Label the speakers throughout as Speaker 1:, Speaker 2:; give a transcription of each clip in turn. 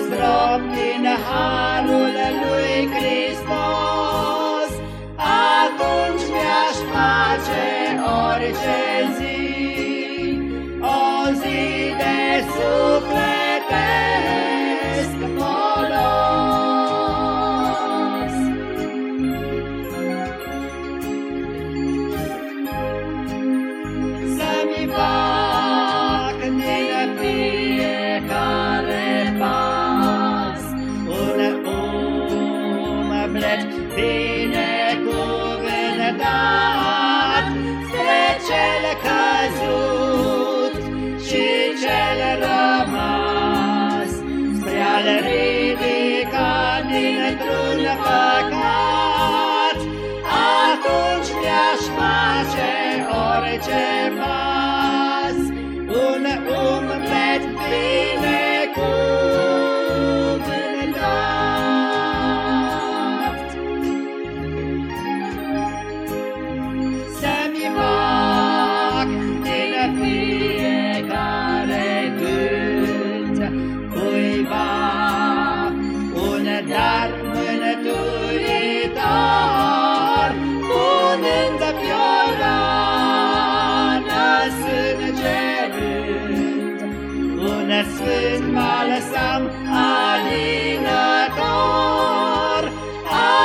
Speaker 1: fi un strop din harul lui Hristos, binecuvântat spre cel căzut și cel rămas, spre al ridicat dintr-un păcat. Atunci mi-aș face orice pas, dar mânăturitor, punând pe o rană sângerând, un sfânt balsam alinător,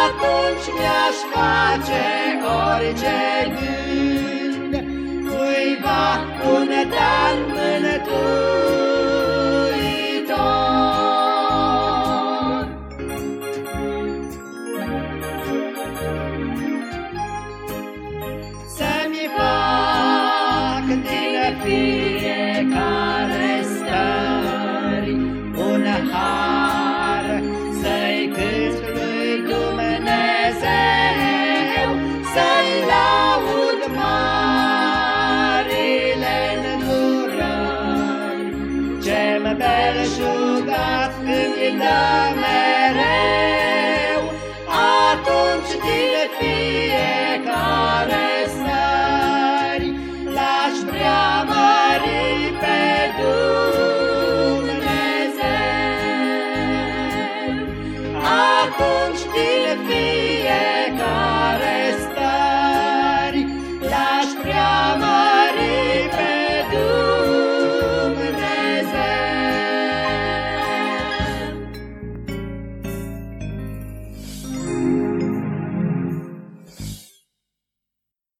Speaker 1: atunci mi-aș face orice gând, un dar mânăturitor. fiecare îmi dă mereu, atunci din fiecare